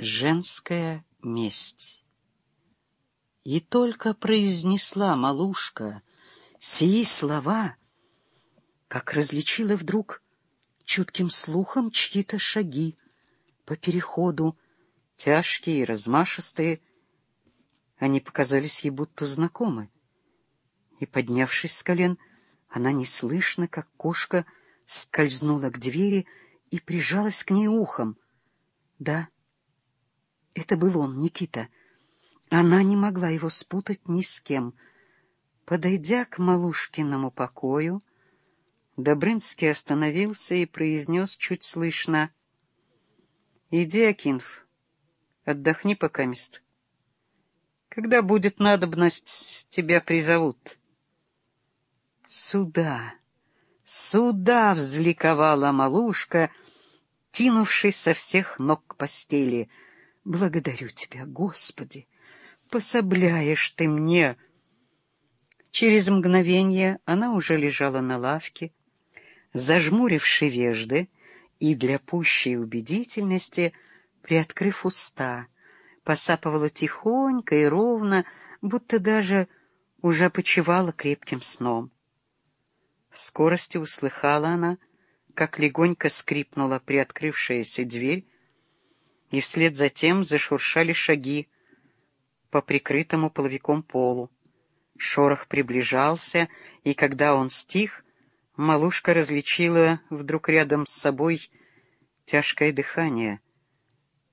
Женская месть. И только произнесла малушка сии слова, как различила вдруг чутким слухом чьи-то шаги по переходу, тяжкие и размашистые. Они показались ей будто знакомы. И, поднявшись с колен, она неслышно, как кошка, скользнула к двери и прижалась к ней ухом. Да, это был он, Никита. Она не могла его спутать ни с кем. Подойдя к Малушкиному покою, Добрынский остановился и произнес чуть слышно. — Иди, Акинф, отдохни пока мест. Когда будет надобность, тебя призовут. — Сюда, сюда! — взликовала малушка, кинувшись со всех ног к постели — Благодарю тебя, Господи! Пособляешь ты мне!» Через мгновение она уже лежала на лавке, зажмуривши вежды и для пущей убедительности, приоткрыв уста, посапывала тихонько и ровно, будто даже уже почивала крепким сном. В скорости услыхала она, как легонько скрипнула приоткрывшаяся дверь, и вслед за тем зашуршали шаги по прикрытому половиком полу. Шорох приближался, и когда он стих, малушка различила вдруг рядом с собой тяжкое дыхание,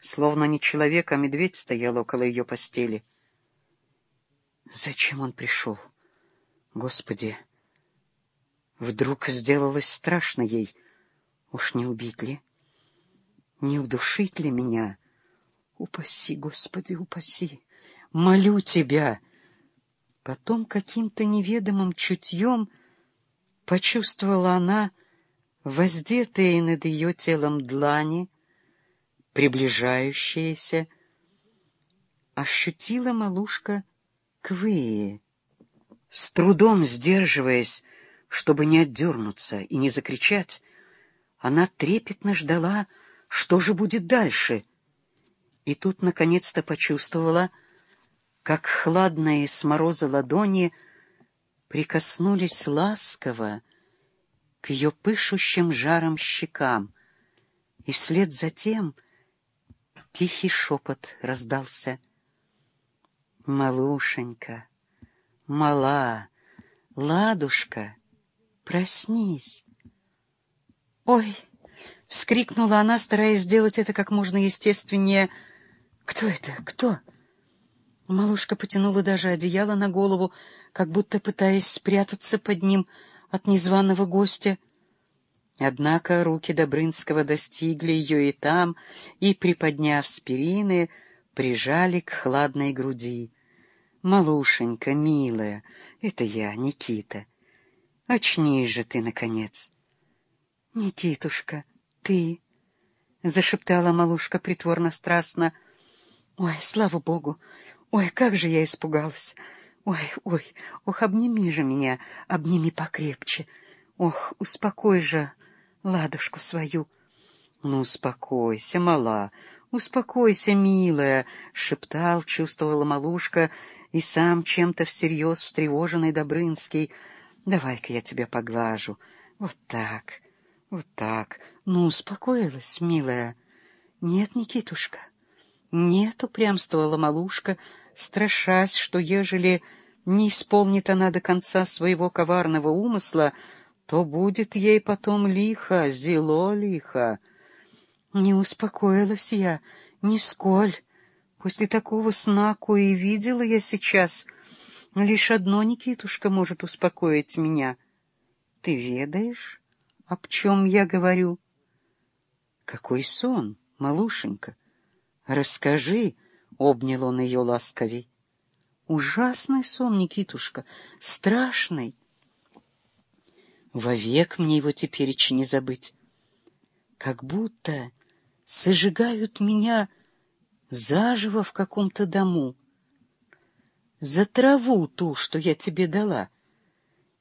словно не человек, а медведь стоял около ее постели. Зачем он пришел? Господи! Вдруг сделалось страшно ей. Уж не убить ли? Не удушить ли меня? Упаси, Господи, упаси! Молю Тебя! Потом каким-то неведомым чутьем почувствовала она воздетые над ее телом длани, приближающиеся, ощутила малушка квые, с трудом сдерживаясь, чтобы не отдернуться и не закричать, она трепетно ждала, что же будет дальше? И тут наконец-то почувствовала, как хладные с мороза ладони прикоснулись ласково к ее пышущим жаром щекам, и вслед за тем тихий шепот раздался. «Малушенька, мала, ладушка, проснись!» «Ой!» — вскрикнула она, стараясь сделать это как можно естественнее. «Кто это? Кто?» Малушка потянула даже одеяло на голову, как будто пытаясь спрятаться под ним от незваного гостя. Однако руки Добрынского достигли ее и там, и, приподняв спирины, прижали к хладной груди. «Малушенька, милая, это я, Никита. Очнись же ты, наконец!» «Никитушка!» Ты, — зашептала малушка притворно-страстно. — Ой, слава богу! Ой, как же я испугалась! Ой, ой, ох, обними же меня, обними покрепче! Ох, успокой же ладушку свою! — Ну, успокойся, мала, успокойся, милая! — шептал, чувствовала малушка, и сам чем-то всерьез встревоженный Добрынский. — Давай-ка я тебя поглажу. Вот так, вот так. Ну, успокоилась, милая. Нет, Никитушка, нет, упрямствовала малушка, страшась, что ежели не исполнит она до конца своего коварного умысла, то будет ей потом лихо, зело лихо. Не успокоилась я, нисколь. После такого сна, кое видела я сейчас, лишь одно, Никитушка, может успокоить меня. Ты ведаешь, об чем я говорю? Какой сон, малушенька? Расскажи, — обнял он ее ласковей. Ужасный сон, Никитушка, страшный. Вовек мне его теперь не забыть. Как будто сожигают меня заживо в каком-то дому. За траву ту, что я тебе дала.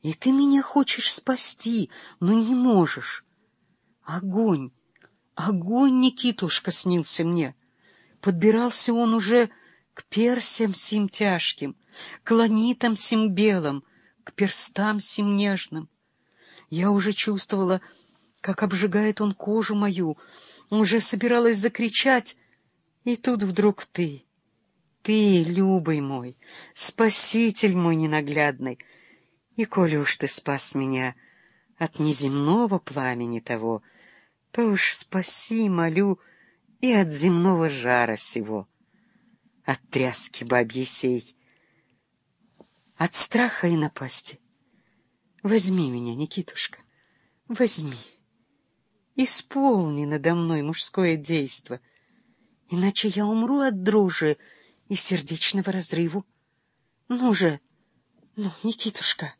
И ты меня хочешь спасти, но не можешь. Огонь! Огонь, Никитушка, снился мне. Подбирался он уже к персям сим тяжким, к ланитам сим белым, к перстам сим нежным. Я уже чувствовала, как обжигает он кожу мою, уже собиралась закричать, и тут вдруг ты, ты, любый мой, спаситель мой ненаглядный, и коли уж ты спас меня от неземного пламени того, то уж спаси, молю, и от земного жара сего, от тряски бабьей сей, от страха и напасти. Возьми меня, Никитушка, возьми, исполни надо мной мужское действо, иначе я умру от дрожи и сердечного разрыву. Ну же, ну, Никитушка.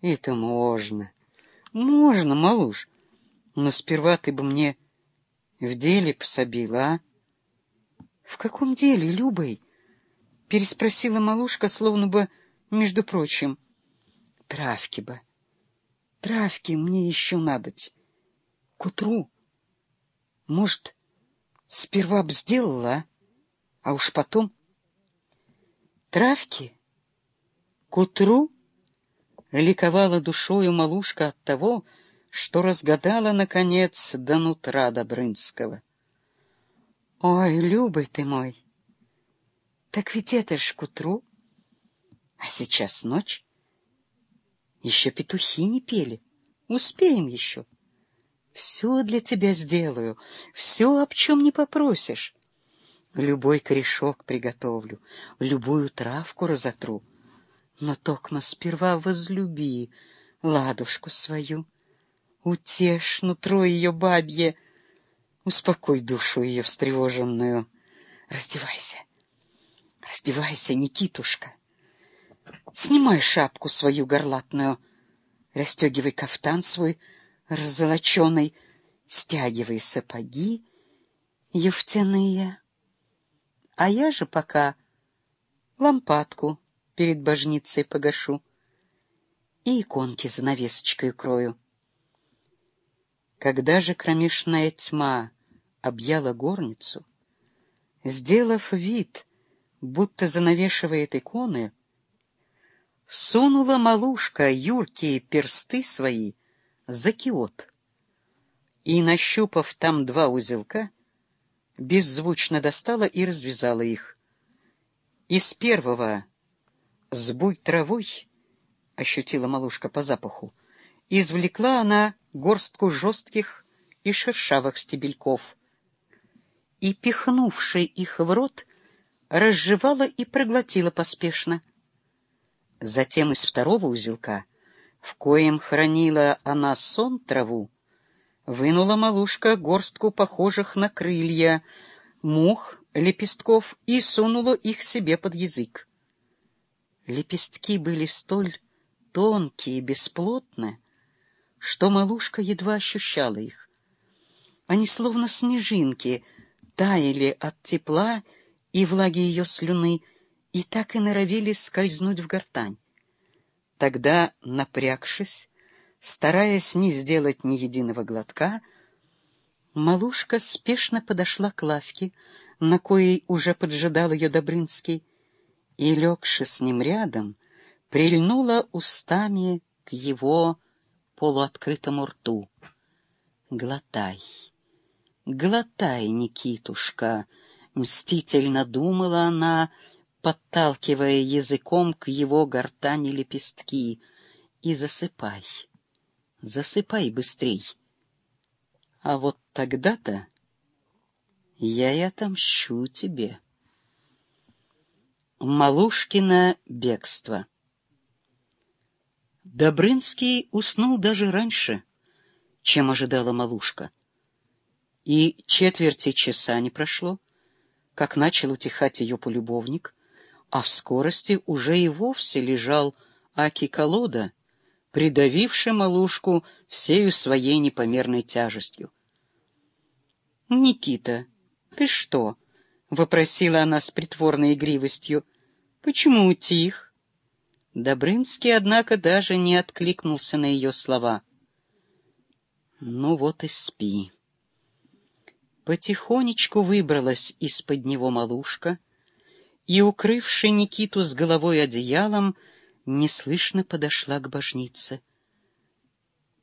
Это можно, можно, малыш, но сперва ты бы мне в деле пособила, а? — В каком деле, Любой? — переспросила малушка, словно бы, между прочим. — Травки бы. Травки мне еще надоть. К утру. Может, сперва б сделала, а? А уж потом... Травки? К утру? Ликовала душою малушка от того, что разгадала, наконец, до нутра Добрынского. «Ой, любый ты мой! Так ведь это ж к утру, а сейчас ночь. Еще петухи не пели, успеем еще. Все для тебя сделаю, все, об чем не попросишь. Любой корешок приготовлю, любую травку разотру. Но токмо сперва возлюби ладушку свою» утешь нутро ее бабье, успокой душу ее встревоженную. Раздевайся, раздевайся, Никитушка. Снимай шапку свою горлатную, расстегивай кафтан свой раззолоченный, стягивай сапоги юфтяные. А я же пока лампадку перед божницей погашу и иконки за навесочкой крою. Когда же кромешная тьма объяла горницу, сделав вид, будто занавешивает иконы, сунула малушка юркие персты свои за киот и, нащупав там два узелка, беззвучно достала и развязала их. Из первого «сбуй травой» ощутила малушка по запаху, извлекла она горстку жестких и шершавых стебельков и, пихнувши их в рот, разжевала и проглотила поспешно. Затем из второго узелка, в коем хранила она сон траву, вынула малушка горстку похожих на крылья, мух, лепестков и сунула их себе под язык. Лепестки были столь тонкие и бесплотные, что малушка едва ощущала их. Они словно снежинки таяли от тепла и влаги ее слюны, и так и норовили скользнуть в гортань. Тогда, напрягшись, стараясь не сделать ни единого глотка, малушка спешно подошла к лавке, на коей уже поджидал ее Добрынский, и, легши с ним рядом, прильнула устами к его полуоткрытому рту. «Глотай, глотай, Никитушка!» — мстительно думала она, подталкивая языком к его гортани лепестки. «И засыпай, засыпай быстрей. А вот тогда-то я и отомщу тебе». Малушкино бегство Добрынский уснул даже раньше, чем ожидала малушка. И четверти часа не прошло, как начал утихать ее полюбовник, а в скорости уже и вовсе лежал Аки-колода, придавивший малушку всею своей непомерной тяжестью. «Никита, ты что?» — вопросила она с притворной игривостью. «Почему утих?» Добрынский, однако, даже не откликнулся на ее слова. «Ну вот и спи. Потихонечку выбралась из-под него малушка и, укрывши Никиту с головой одеялом, неслышно подошла к божнице.